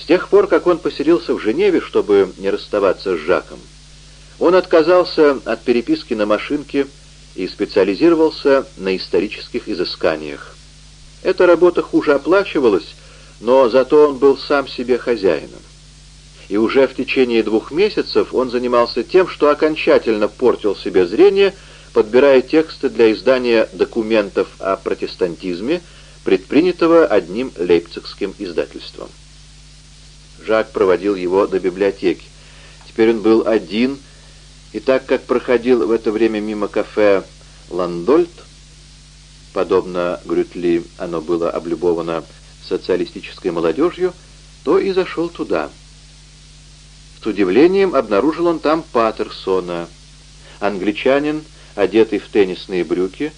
С тех пор, как он поселился в Женеве, чтобы не расставаться с Жаком, он отказался от переписки на машинке и специализировался на исторических изысканиях. Эта работа хуже оплачивалась, но зато он был сам себе хозяином. И уже в течение двух месяцев он занимался тем, что окончательно портил себе зрение, подбирая тексты для издания документов о протестантизме, предпринятого одним лейпцигским издательством. Жак проводил его до библиотеки. Теперь он был один, и так как проходил в это время мимо кафе «Ландольт», подобно Грютли оно было облюбовано социалистической молодежью, то и зашел туда. С удивлением обнаружил он там Паттерсона. Англичанин, одетый в теннисные брюки,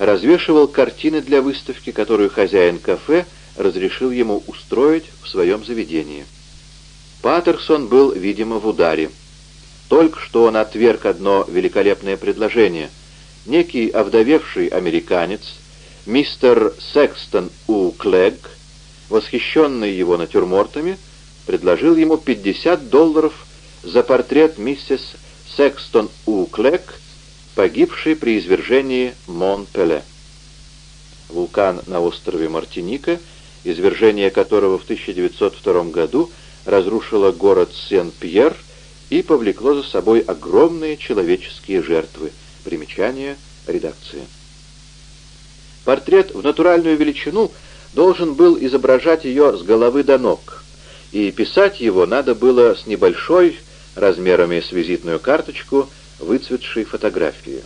развешивал картины для выставки, которую хозяин кафе разрешил ему устроить в своем заведении. Паттерсон был, видимо, в ударе. Только что он отверг одно великолепное предложение. Некий овдовевший американец, мистер Секстон У. Клэгг, восхищенный его натюрмортами, предложил ему 50 долларов за портрет миссис Секстон У. Клэг, погибшей при извержении Монпеле. Вулкан на острове Мартиника, извержение которого в 1902 году разрушило город Сен-Пьер и повлекло за собой огромные человеческие жертвы. Примечание редакции. Портрет в натуральную величину должен был изображать ее с головы до ног, и писать его надо было с небольшой, размерами с визитную карточку, выцветшей фотографии.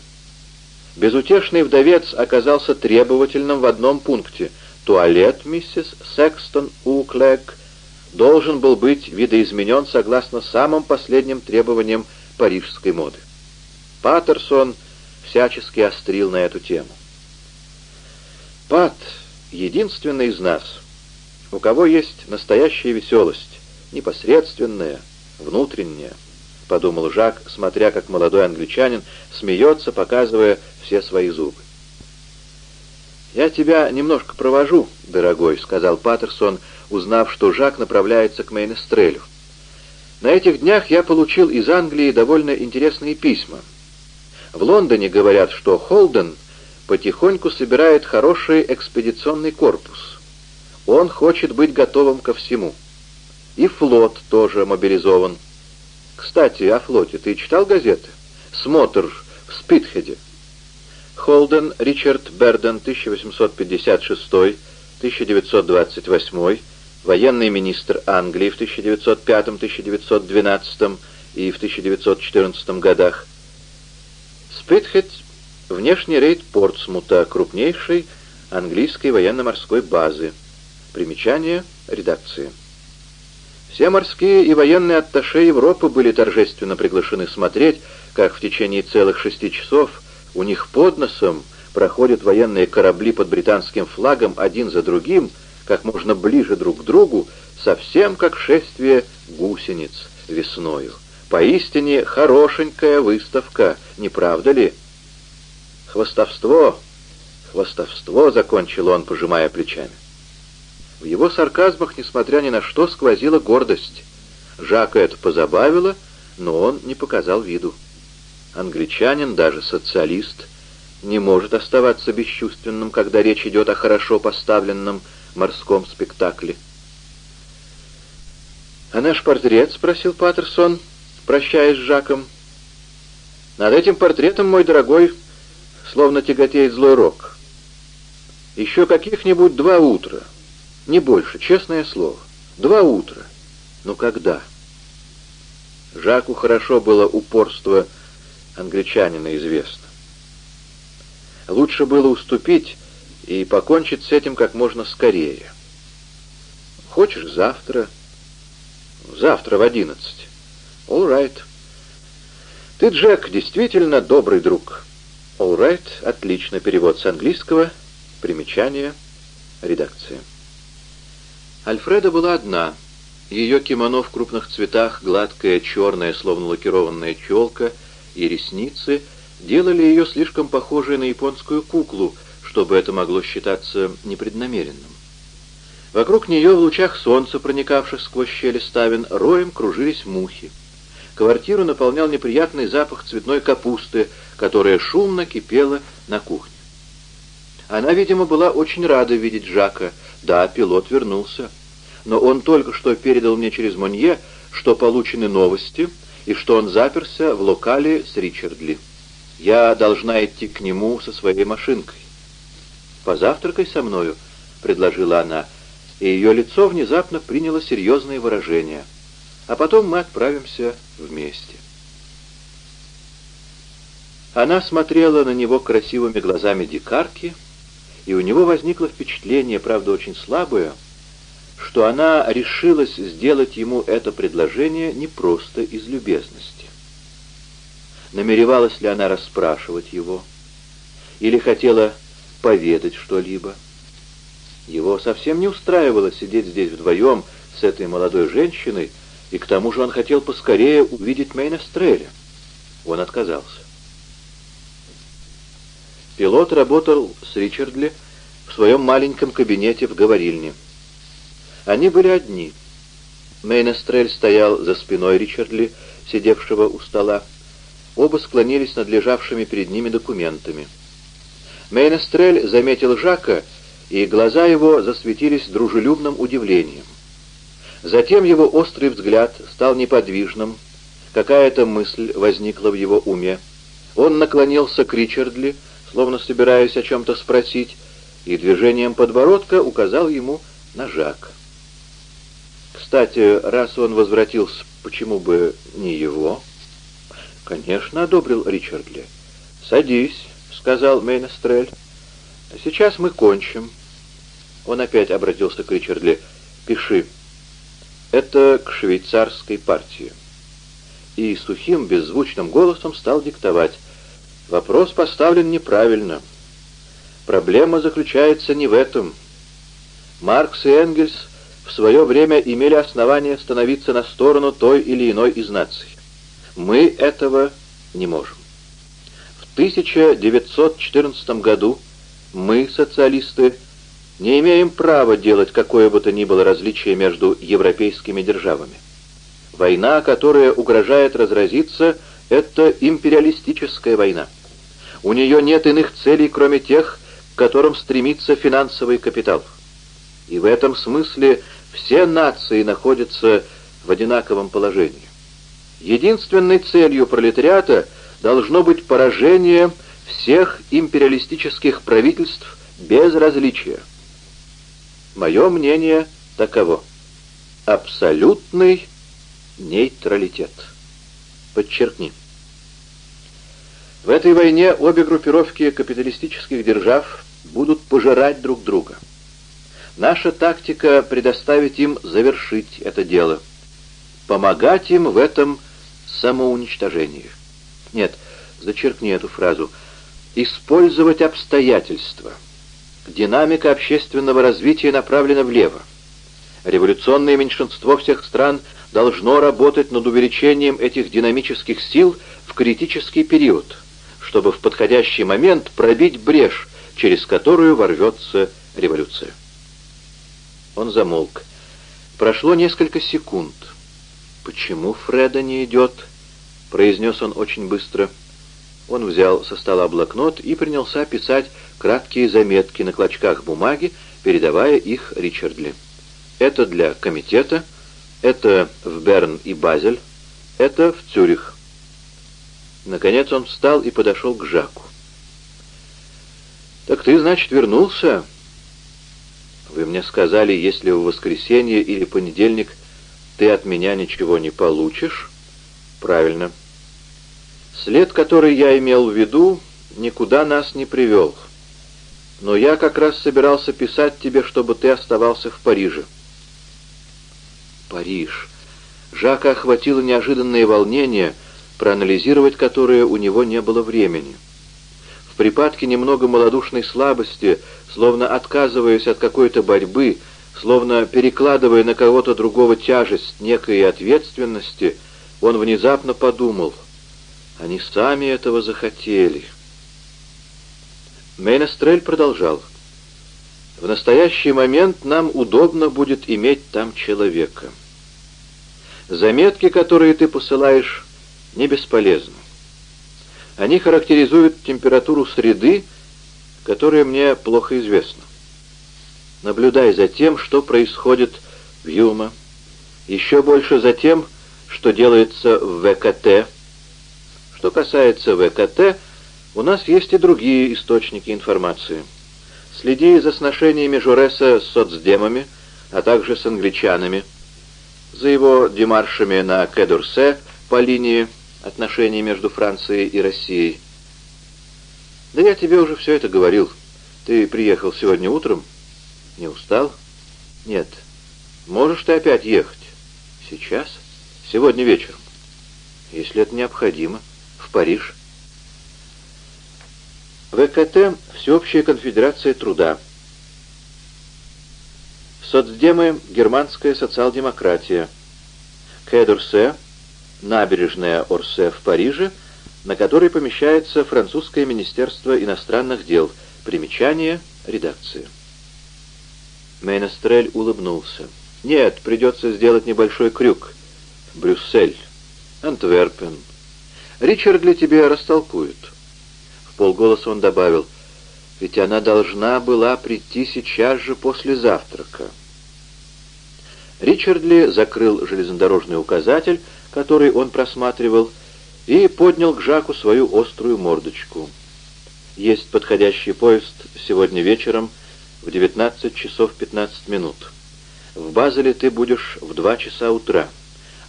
Безутешный вдовец оказался требовательным в одном пункте. Туалет миссис Секстон Уклэг должен был быть видоизменен согласно самым последним требованиям парижской моды. Паттерсон всячески острил на эту тему. Пат — единственный из нас — у кого есть настоящая веселость, непосредственная, внутренняя, — подумал Жак, смотря, как молодой англичанин смеется, показывая все свои зубы. «Я тебя немножко провожу, дорогой», — сказал Паттерсон, узнав, что Жак направляется к Мейнестрелю. «На этих днях я получил из Англии довольно интересные письма. В Лондоне говорят, что Холден потихоньку собирает хороший экспедиционный корпус. Он хочет быть готовым ко всему. И флот тоже мобилизован. Кстати, о флоте. Ты читал газеты? Смотр в Спитхеде. Холден Ричард Берден, 1856-1928, военный министр Англии в 1905-1912 и в 1914 годах. Спитхед — внешний рейд Портсмута, крупнейшей английской военно-морской базы. Примечание редакции. Все морские и военные атташе Европы были торжественно приглашены смотреть, как в течение целых шести часов у них под носом проходят военные корабли под британским флагом один за другим, как можно ближе друг к другу, совсем как шествие гусениц весною. Поистине хорошенькая выставка, не правда ли? Хвостовство, хвостовство, закончил он, пожимая плечами. В его сарказмах, несмотря ни на что, сквозила гордость. Жака это позабавило, но он не показал виду. Англичанин, даже социалист, не может оставаться бесчувственным, когда речь идет о хорошо поставленном морском спектакле. «А наш портрет?» — спросил Паттерсон, прощаясь с Жаком. «Над этим портретом, мой дорогой, словно тяготеет злой рок. Еще каких-нибудь два утра». Не больше, честное слово. Два утра. Но когда? Жаку хорошо было упорство англичанина известно. Лучше было уступить и покончить с этим как можно скорее. Хочешь завтра? Завтра в одиннадцать. All right. Ты, Джек, действительно добрый друг. All right. Отлично. Перевод с английского. Примечание. Редакция. Альфреда была одна. Ее кимоно в крупных цветах, гладкая, черная, словно лакированная челка и ресницы делали ее слишком похожей на японскую куклу, чтобы это могло считаться непреднамеренным. Вокруг нее в лучах солнца, проникавших сквозь щели ставен, роем кружились мухи. Квартиру наполнял неприятный запах цветной капусты, которая шумно кипела на кухне. Она, видимо, была очень рада видеть Жака. Да, пилот вернулся. Но он только что передал мне через Монье, что получены новости, и что он заперся в локале с Ричардли. Я должна идти к нему со своей машинкой. «Позавтракай со мною», — предложила она, и ее лицо внезапно приняло серьезное выражение. «А потом мы отправимся вместе». Она смотрела на него красивыми глазами дикарки, и у него возникло впечатление, правда очень слабое, что она решилась сделать ему это предложение не просто из любезности. Намеревалась ли она расспрашивать его? Или хотела поведать что-либо? Его совсем не устраивало сидеть здесь вдвоем с этой молодой женщиной, и к тому же он хотел поскорее увидеть Мейнестреля. Он отказался. Пилот работал с Ричардли в своем маленьком кабинете в говорильне. Они были одни. Мейнестрель стоял за спиной Ричардли, сидевшего у стола. Оба склонились над лежавшими перед ними документами. Мейнестрель заметил Жака, и глаза его засветились дружелюбным удивлением. Затем его острый взгляд стал неподвижным, какая-то мысль возникла в его уме. Он наклонился к Ричардли, словно собираясь о чем-то спросить, и движением подбородка указал ему на Жака. Кстати, раз он возвратился, почему бы не его? Конечно, одобрил Ричардли. Садись, сказал Мейнестрель. Сейчас мы кончим. Он опять обратился к Ричардли. Пиши. Это к швейцарской партии. И сухим, беззвучным голосом стал диктовать. Вопрос поставлен неправильно. Проблема заключается не в этом. Маркс и Энгельс в свое время имели основания становиться на сторону той или иной из наций. Мы этого не можем. В 1914 году мы, социалисты, не имеем права делать какое бы то ни было различие между европейскими державами. Война, которая угрожает разразиться, это империалистическая война. У нее нет иных целей, кроме тех, к которым стремится финансовый капитал. И в этом смысле все нации находятся в одинаковом положении. Единственной целью пролетариата должно быть поражение всех империалистических правительств без различия. Мое мнение таково. Абсолютный нейтралитет. Подчеркни. В этой войне обе группировки капиталистических держав будут пожирать друг друга. Наша тактика — предоставить им завершить это дело. Помогать им в этом самоуничтожении. Нет, зачеркни эту фразу. Использовать обстоятельства. Динамика общественного развития направлена влево. Революционное меньшинство всех стран должно работать над увеличением этих динамических сил в критический период, чтобы в подходящий момент пробить брешь, через которую ворвется революция. Он замолк. Прошло несколько секунд. «Почему Фреда не идет?» — произнес он очень быстро. Он взял со стола блокнот и принялся писать краткие заметки на клочках бумаги, передавая их Ричардли. «Это для комитета, это в Берн и Базель, это в Цюрих». Наконец он встал и подошел к Жаку. «Так ты, значит, вернулся?» Вы мне сказали, если в воскресенье или понедельник ты от меня ничего не получишь? Правильно. След, который я имел в виду, никуда нас не привел. Но я как раз собирался писать тебе, чтобы ты оставался в Париже. Париж. Жака охватило неожиданное волнение, проанализировать которое у него не было времени. В припадке немного малодушной слабости словно отказываясь от какой-то борьбы, словно перекладывая на кого-то другого тяжесть некой ответственности, он внезапно подумал, они сами этого захотели. Мейнестрель продолжал. В настоящий момент нам удобно будет иметь там человека. Заметки, которые ты посылаешь, не бесполезны. Они характеризуют температуру среды, которая мне плохо известна. Наблюдай за тем, что происходит в Юма, еще больше за тем, что делается в ВКТ. Что касается ВКТ, у нас есть и другие источники информации. Следи за сношениями Журеса с соцдемами, а также с англичанами, за его демаршами на Кедурсе по линии отношений между Францией и Россией. Да я тебе уже все это говорил. Ты приехал сегодня утром? Не устал? Нет. Можешь ты опять ехать? Сейчас? Сегодня вечером. Если это необходимо. Париж. ВКТ – Всеобщая конфедерация труда. Соцдемы – Германская социал-демократия. Кэдурсе – набережная Орсе в Париже, на которой помещается французское министерство иностранных дел. Примечание – редакция. Мейнестрель улыбнулся. «Нет, придется сделать небольшой крюк. Брюссель, Антверпен. Ричард для тебя растолкует». В полголоса он добавил, «Ведь она должна была прийти сейчас же после завтрака». Ричардли закрыл железнодорожный указатель, который он просматривал, и поднял к Жаку свою острую мордочку. «Есть подходящий поезд сегодня вечером в 19 часов 15 минут. В Базеле ты будешь в 2 часа утра,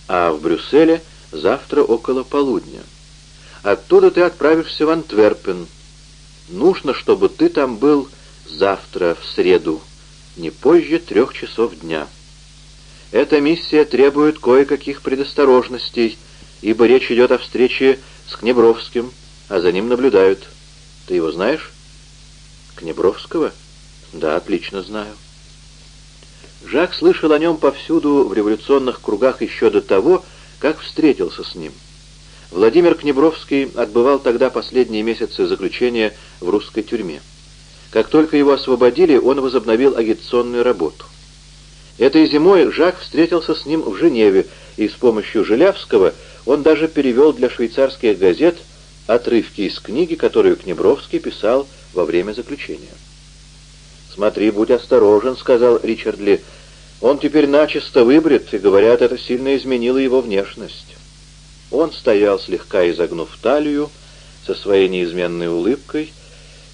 а в Брюсселе завтра около полудня. Оттуда ты отправишься в Антверпен. Нужно, чтобы ты там был завтра, в среду, не позже трех часов дня. Эта миссия требует кое-каких предосторожностей, ибо речь идет о встрече с Кнебровским, а за ним наблюдают. Ты его знаешь? Кнебровского? Да, отлично знаю. Жак слышал о нем повсюду в революционных кругах еще до того, как встретился с ним. Владимир Кнебровский отбывал тогда последние месяцы заключения в русской тюрьме. Как только его освободили, он возобновил агитационную работу. Этой зимой Жак встретился с ним в Женеве, и с помощью Жилявского он даже перевел для швейцарских газет отрывки из книги, которую Кнебровский писал во время заключения. «Смотри, будь осторожен», — сказал Ричард Ли. «Он теперь начисто выбрит, и, говорят, это сильно изменило его внешность». Он стоял, слегка изогнув талию, со своей неизменной улыбкой,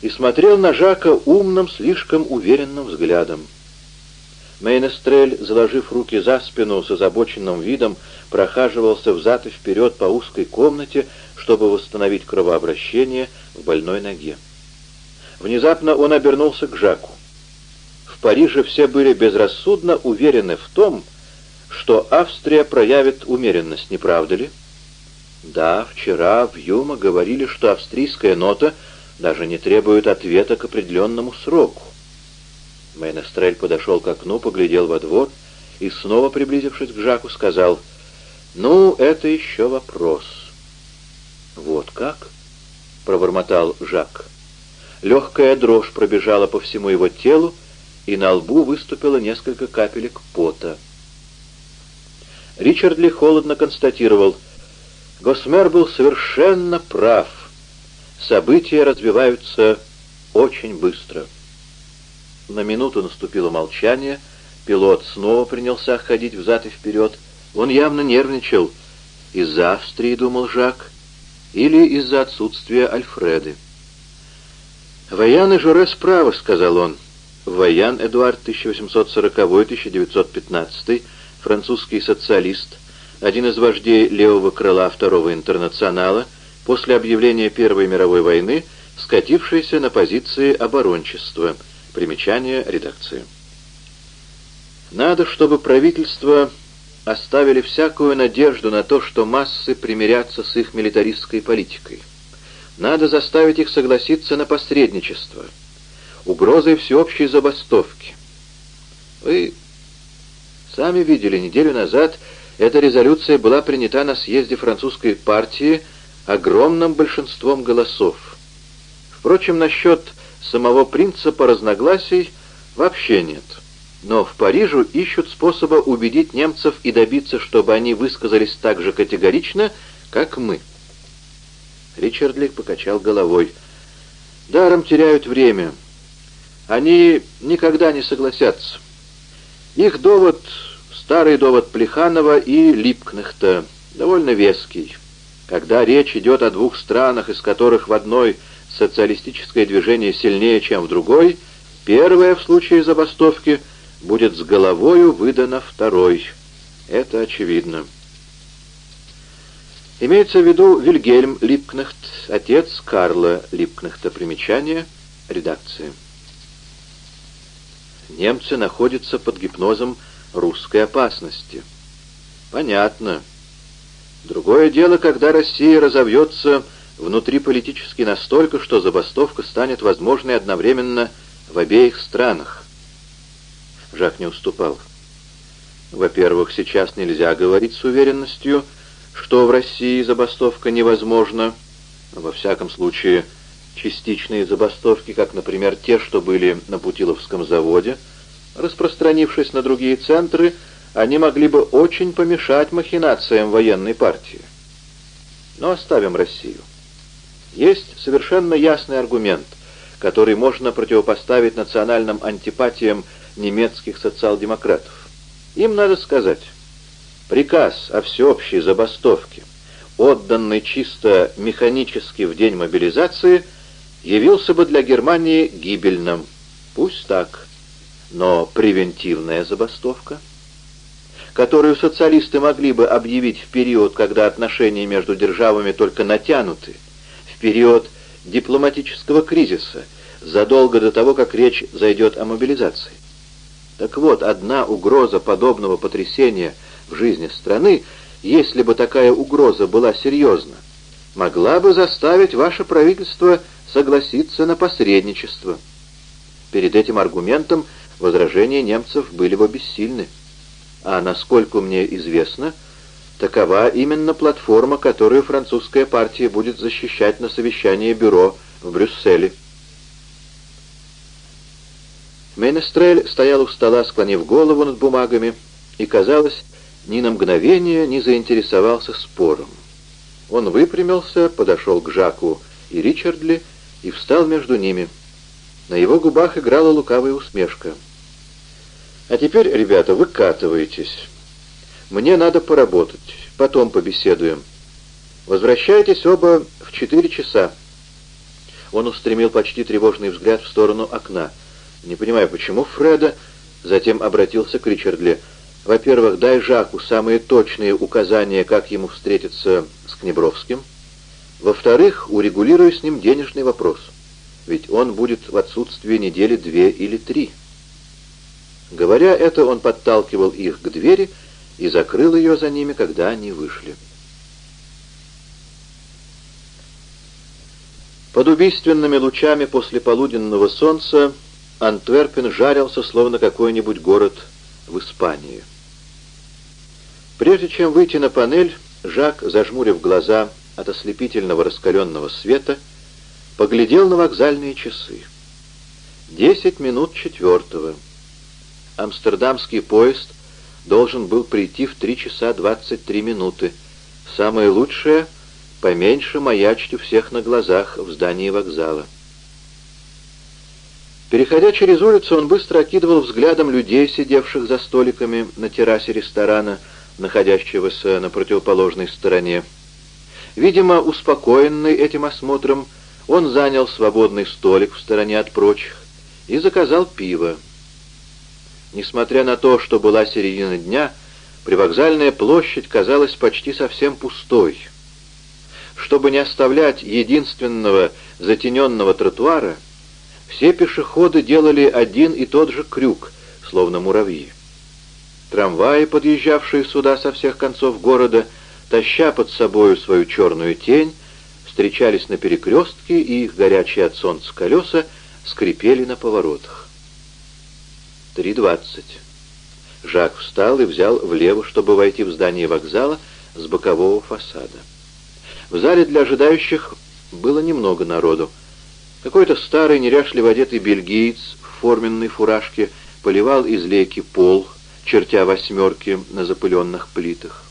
и смотрел на Жака умным, слишком уверенным взглядом. Мейнестрель, заложив руки за спину с озабоченным видом, прохаживался взад и вперед по узкой комнате, чтобы восстановить кровообращение в больной ноге. Внезапно он обернулся к Жаку. В Париже все были безрассудно уверены в том, что Австрия проявит умеренность, не правда ли? Да, вчера в Юма говорили, что австрийская нота даже не требует ответа к определенному сроку. Мейнестрель подошел к окну, поглядел во двор и, снова приблизившись к Жаку, сказал, «Ну, это еще вопрос». «Вот как?» — пробормотал Жак. Легкая дрожь пробежала по всему его телу, и на лбу выступило несколько капелек пота. Ричард Ли холодно констатировал, Госмер был совершенно прав. События развиваются очень быстро. На минуту наступило молчание, пилот снова принялся ходить взад и вперед. Он явно нервничал. Из-за Австрии, думал Жак, или из-за отсутствия Альфреды. «Ваян и Жоре справа», — сказал он. Ваян Эдуард, 1840-1915, французский социалист, один из вождей левого крыла Второго интернационала, после объявления Первой мировой войны, скатившийся на позиции оборончества. Примечание редакции. Надо, чтобы правительство оставили всякую надежду на то, что массы примирятся с их милитаристской политикой. Надо заставить их согласиться на посредничество – угрозой всеобщей забастовки. Вы сами видели, неделю назад эта резолюция была принята на съезде французской партии огромным большинством голосов. Впрочем, насчет самого принципа разногласий Вообще нет. Но в Париже ищут способа убедить немцев и добиться, чтобы они высказались так же категорично, как мы. Ричард покачал головой. Даром теряют время. Они никогда не согласятся. Их довод — старый довод Плеханова и Липкнехта, довольно веский. Когда речь идет о двух странах, из которых в одной социалистическое движение сильнее, чем в другой, первое в случае забастовки будет с головою выдано второй. Это очевидно. Имеется в виду Вильгельм Липкнехт, отец Карла Липкнехта. Примечание редакции. Немцы находятся под гипнозом русской опасности. Понятно. Другое дело, когда Россия разовьется внутриполитически настолько, что забастовка станет возможной одновременно в обеих странах. Жак не уступал. Во-первых, сейчас нельзя говорить с уверенностью, что в России забастовка невозможна. Во всяком случае, частичные забастовки, как, например, те, что были на Путиловском заводе, распространившись на другие центры, они могли бы очень помешать махинациям военной партии. Но оставим Россию. Есть совершенно ясный аргумент, который можно противопоставить национальным антипатиям немецких социал-демократов. Им надо сказать, приказ о всеобщей забастовке, отданный чисто механически в день мобилизации, явился бы для Германии гибельным. Пусть так, но превентивная забастовка, которую социалисты могли бы объявить в период, когда отношения между державами только натянуты, в период дипломатического кризиса, задолго до того, как речь зайдет о мобилизации. Так вот, одна угроза подобного потрясения в жизни страны, если бы такая угроза была серьезна, могла бы заставить ваше правительство согласиться на посредничество. Перед этим аргументом возражения немцев были бы бессильны. А насколько мне известно, такова именно платформа, которую французская партия будет защищать на совещании бюро в Брюсселе. Менестрель стоял у стола, склонив голову над бумагами, и, казалось, ни на мгновение не заинтересовался спором. Он выпрямился, подошел к Жаку и Ричардли и встал между ними. На его губах играла лукавая усмешка. «А теперь, ребята, выкатывайтесь. Мне надо поработать, потом побеседуем. Возвращайтесь оба в четыре часа». Он устремил почти тревожный взгляд в сторону окна — не понимаю, почему Фреда...» Затем обратился к Ричардли. «Во-первых, дай Жаку самые точные указания, как ему встретиться с Кнебровским. Во-вторых, урегулируй с ним денежный вопрос. Ведь он будет в отсутствии недели две или три». Говоря это, он подталкивал их к двери и закрыл ее за ними, когда они вышли. Под убийственными лучами после полуденного солнца Антверпен жарился, словно какой-нибудь город в Испании. Прежде чем выйти на панель, Жак, зажмурив глаза от ослепительного раскаленного света, поглядел на вокзальные часы. Десять минут четвертого. Амстердамский поезд должен был прийти в три часа двадцать три минуты. Самое лучшее — поменьше маячить у всех на глазах в здании вокзала. Переходя через улицу, он быстро окидывал взглядом людей, сидевших за столиками на террасе ресторана, находящегося на противоположной стороне. Видимо, успокоенный этим осмотром, он занял свободный столик в стороне от прочих и заказал пиво. Несмотря на то, что была середина дня, привокзальная площадь казалась почти совсем пустой. Чтобы не оставлять единственного затененного тротуара, все пешеходы делали один и тот же крюк, словно муравьи. Трамваи, подъезжавшие сюда со всех концов города, таща под собою свою черную тень, встречались на перекрестке, и их горячие от солнца колеса скрипели на поворотах. Три двадцать. Жак встал и взял влево, чтобы войти в здание вокзала с бокового фасада. В зале для ожидающих было немного народу. Какой-то старый, неряшливо одетый бельгиец в форменной фуражке поливал из лейки пол, чертя восьмерки на запыленных плитах.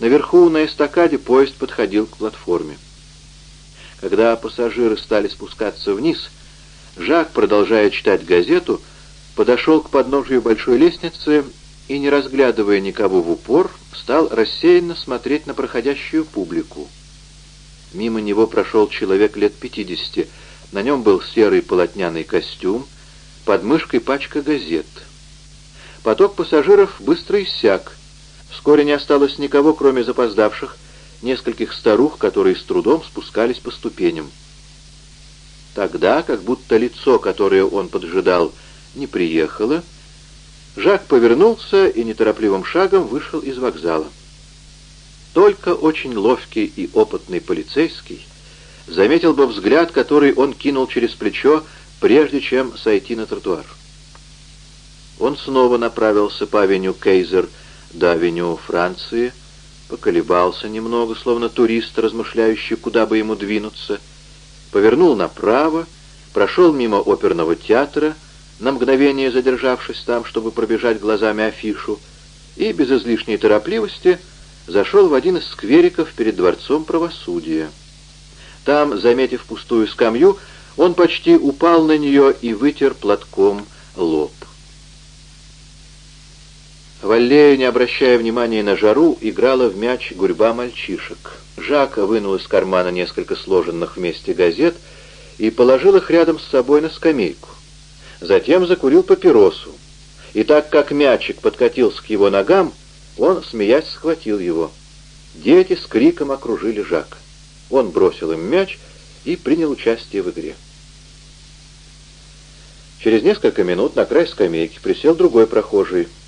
Наверху на эстакаде поезд подходил к платформе. Когда пассажиры стали спускаться вниз, Жак, продолжая читать газету, подошел к подножию большой лестницы и, не разглядывая никого в упор, стал рассеянно смотреть на проходящую публику. Мимо него прошел человек лет пятидесяти. На нем был серый полотняный костюм, под мышкой пачка газет. Поток пассажиров быстро иссяк. Вскоре не осталось никого, кроме запоздавших, нескольких старух, которые с трудом спускались по ступеням. Тогда, как будто лицо, которое он поджидал, не приехало, Жак повернулся и неторопливым шагом вышел из вокзала. Только очень ловкий и опытный полицейский заметил бы взгляд, который он кинул через плечо, прежде чем сойти на тротуар. Он снова направился по авеню Кейзер до авеню Франции, поколебался немного, словно турист, размышляющий, куда бы ему двинуться, повернул направо, прошел мимо оперного театра, на мгновение задержавшись там, чтобы пробежать глазами афишу, и без излишней торопливости зашел в один из сквериков перед Дворцом правосудия. Там, заметив пустую скамью, он почти упал на нее и вытер платком лоб. В аллее, не обращая внимания на жару, играла в мяч гурьба мальчишек. Жак вынул из кармана несколько сложенных вместе газет и положил их рядом с собой на скамейку. Затем закурил папиросу. И так как мячик подкатился к его ногам, он, смеясь, схватил его. Дети с криком окружили Жака. Он бросил им мяч и принял участие в игре. Через несколько минут на край скамейки присел другой прохожий —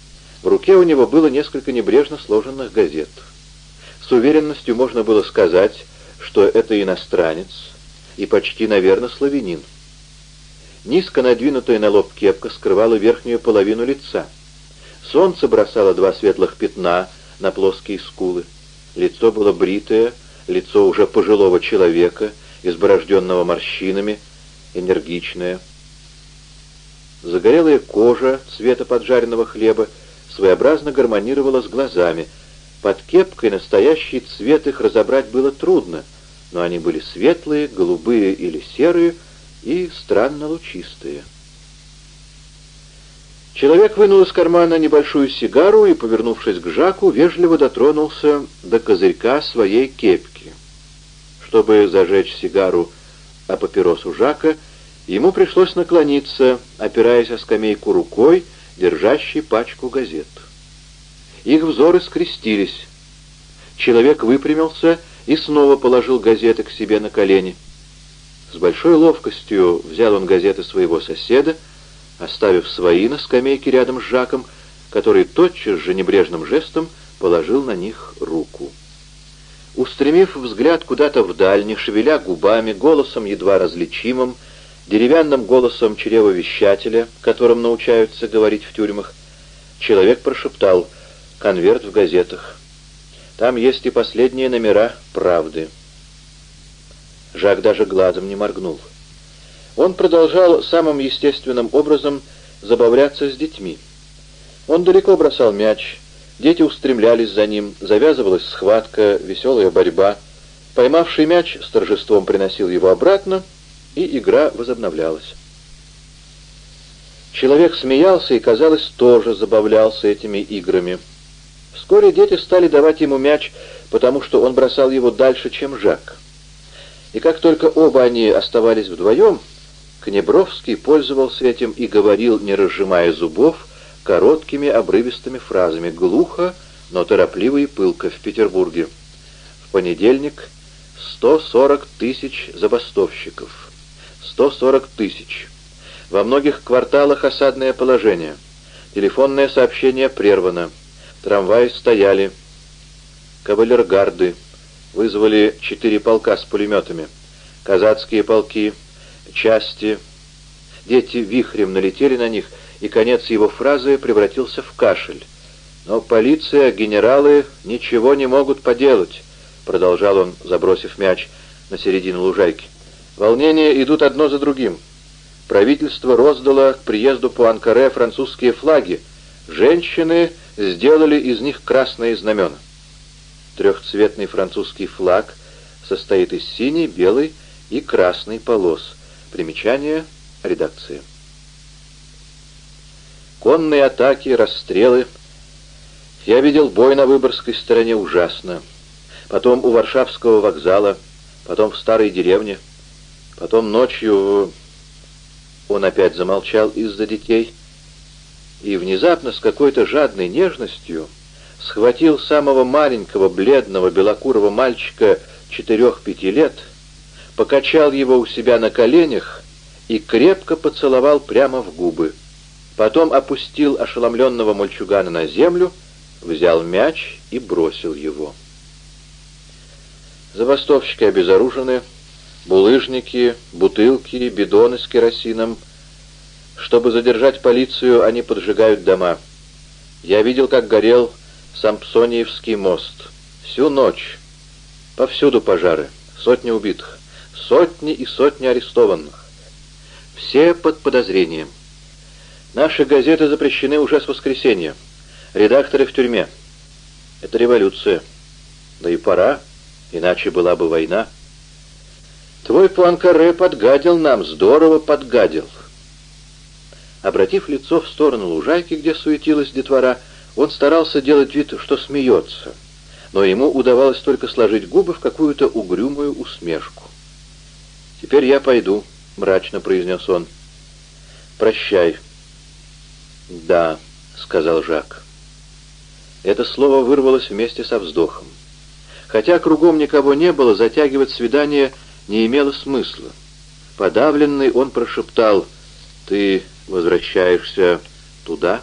в руке у него было несколько небрежно сложенных газет. С уверенностью можно было сказать, что это иностранец и почти, наверное, славянин. Низко надвинутая на лоб кепка скрывала верхнюю половину лица. Солнце бросало два светлых пятна на плоские скулы. Лицо было бритое, лицо уже пожилого человека, изборожденного морщинами, энергичное. Загорелая кожа цвета поджаренного хлеба своеобразно гармонировала с глазами. Под кепкой настоящий цвет их разобрать было трудно, но они были светлые, голубые или серые и странно лучистые. Человек вынул из кармана небольшую сигару и, повернувшись к Жаку, вежливо дотронулся до козырька своей кепки. Чтобы зажечь сигару о папиросу Жака, ему пришлось наклониться, опираясь о скамейку рукой, держащий пачку газет. Их взоры скрестились. Человек выпрямился и снова положил газеты к себе на колени. С большой ловкостью взял он газеты своего соседа, оставив свои на скамейке рядом с Жаком, который тотчас же небрежным жестом положил на них руку. Устремив взгляд куда-то вдаль, не шевеля губами, голосом едва различимым, деревянным голосом чревовещателя, которым научаются говорить в тюрьмах, человек прошептал «Конверт в газетах. Там есть и последние номера «Правды». Жак даже глазом не моргнул. Он продолжал самым естественным образом забавляться с детьми. Он далеко бросал мяч, дети устремлялись за ним, завязывалась схватка, веселая борьба. Поймавший мяч с торжеством приносил его обратно — и игра возобновлялась. Человек смеялся и, казалось, тоже забавлялся этими играми. Вскоре дети стали давать ему мяч, потому что он бросал его дальше, чем Жак. И как только оба они оставались вдвоем, Кнебровский пользовался этим и говорил, не разжимая зубов, короткими обрывистыми фразами, глухо, но торопливо и пылко в Петербурге. В понедельник 140 тысяч забастовщиков. 140 тысяч. Во многих кварталах осадное положение. Телефонное сообщение прервано. Трамваи стояли. Кавалергарды. Вызвали четыре полка с пулеметами. Казацкие полки, части. Дети вихрем налетели на них, и конец его фразы превратился в кашель. «Но полиция, генералы ничего не могут поделать», — продолжал он, забросив мяч на середину лужайки. Волнения идут одно за другим. Правительство роздало к приезду по Анкаре французские флаги. Женщины сделали из них красные знамена. Трехцветный французский флаг состоит из синей, белой и красной полос. Примечание редакции. Конные атаки, расстрелы. Я видел бой на Выборгской стороне ужасно. Потом у Варшавского вокзала, потом в старой деревне, потом ночью... Он опять замолчал из-за детей и внезапно с какой-то жадной нежностью схватил самого маленького, бледного, белокурого мальчика четырех-пяти лет, покачал его у себя на коленях и крепко поцеловал прямо в губы. Потом опустил ошеломленного мальчугана на землю, взял мяч и бросил его. Забастовщики обезоружены, булыжники, бутылки, бидоны с керосином. Чтобы задержать полицию, они поджигают дома. Я видел, как горел Сампсониевский мост. Всю ночь. Повсюду пожары. Сотни убитых. Сотни и сотни арестованных. Все под подозрением. Наши газеты запрещены уже с воскресенья. Редакторы в тюрьме. Это революция. Да и пора, иначе была бы война. Твой Пуанкаре подгадил нам, здорово подгадил. Обратив лицо в сторону лужайки, где суетилась детвора, он старался делать вид, что смеется, но ему удавалось только сложить губы в какую-то угрюмую усмешку. «Теперь я пойду», — мрачно произнес он. «Прощай». «Да», — сказал Жак. Это слово вырвалось вместе со вздохом. Хотя кругом никого не было, затягивать свидание не имело смысла. Подавленный он прошептал «Ты возвращаешься туда?»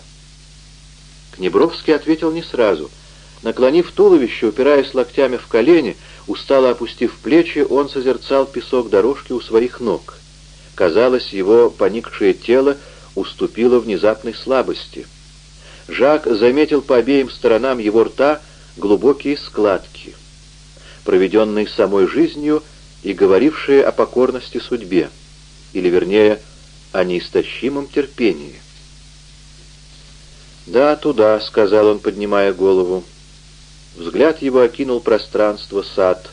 Кнебровский ответил не сразу. Наклонив туловище, упираясь локтями в колени, устало опустив плечи, он созерцал песок дорожки у своих ног. Казалось, его поникшее тело уступило внезапной слабости. Жак заметил по обеим сторонам его рта глубокие складки, проведенные самой жизнью и говорившие о покорности судьбе, или, вернее, о неистощимом терпении. «Да, туда», — сказал он, поднимая голову. Взгляд его окинул пространство, сад,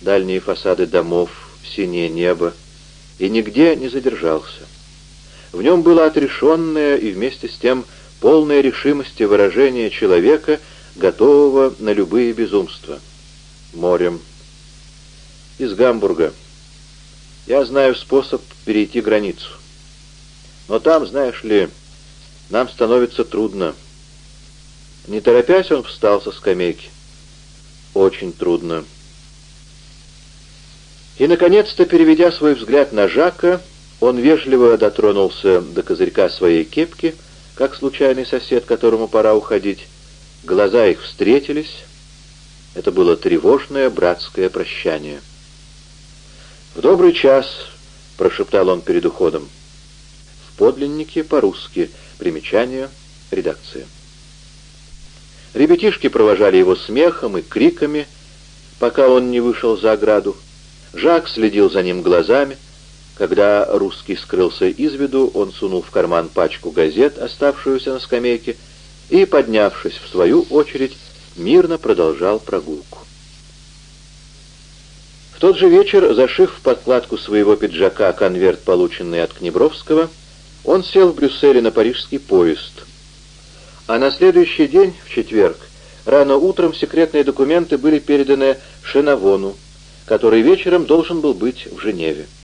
дальние фасады домов, синее небо, и нигде не задержался. В нем было отрешенное и вместе с тем полное решимости выражение человека, готового на любые безумства. Морем. Из Гамбурга. Я знаю способ перейти границу. Но там, знаешь ли, нам становится трудно. Не торопясь, он встал со скамейки. Очень трудно. И, наконец-то, переведя свой взгляд на Жака, он вежливо дотронулся до козырька своей кепки, как случайный сосед, которому пора уходить. Глаза их встретились. Это было тревожное братское прощание. «В добрый час», — прошептал он перед уходом. В подлиннике по-русски. Примечание. Редакция. Ребятишки провожали его смехом и криками, пока он не вышел за ограду. Жак следил за ним глазами, когда русский скрылся из виду, он сунул в карман пачку газет, оставшуюся на скамейке, и, поднявшись в свою очередь, мирно продолжал прогулку. Тот же вечер, зашив в подкладку своего пиджака конверт, полученный от Кнебровского, он сел в Брюсселе на парижский поезд. А на следующий день, в четверг, рано утром секретные документы были переданы Шенавону, который вечером должен был быть в Женеве.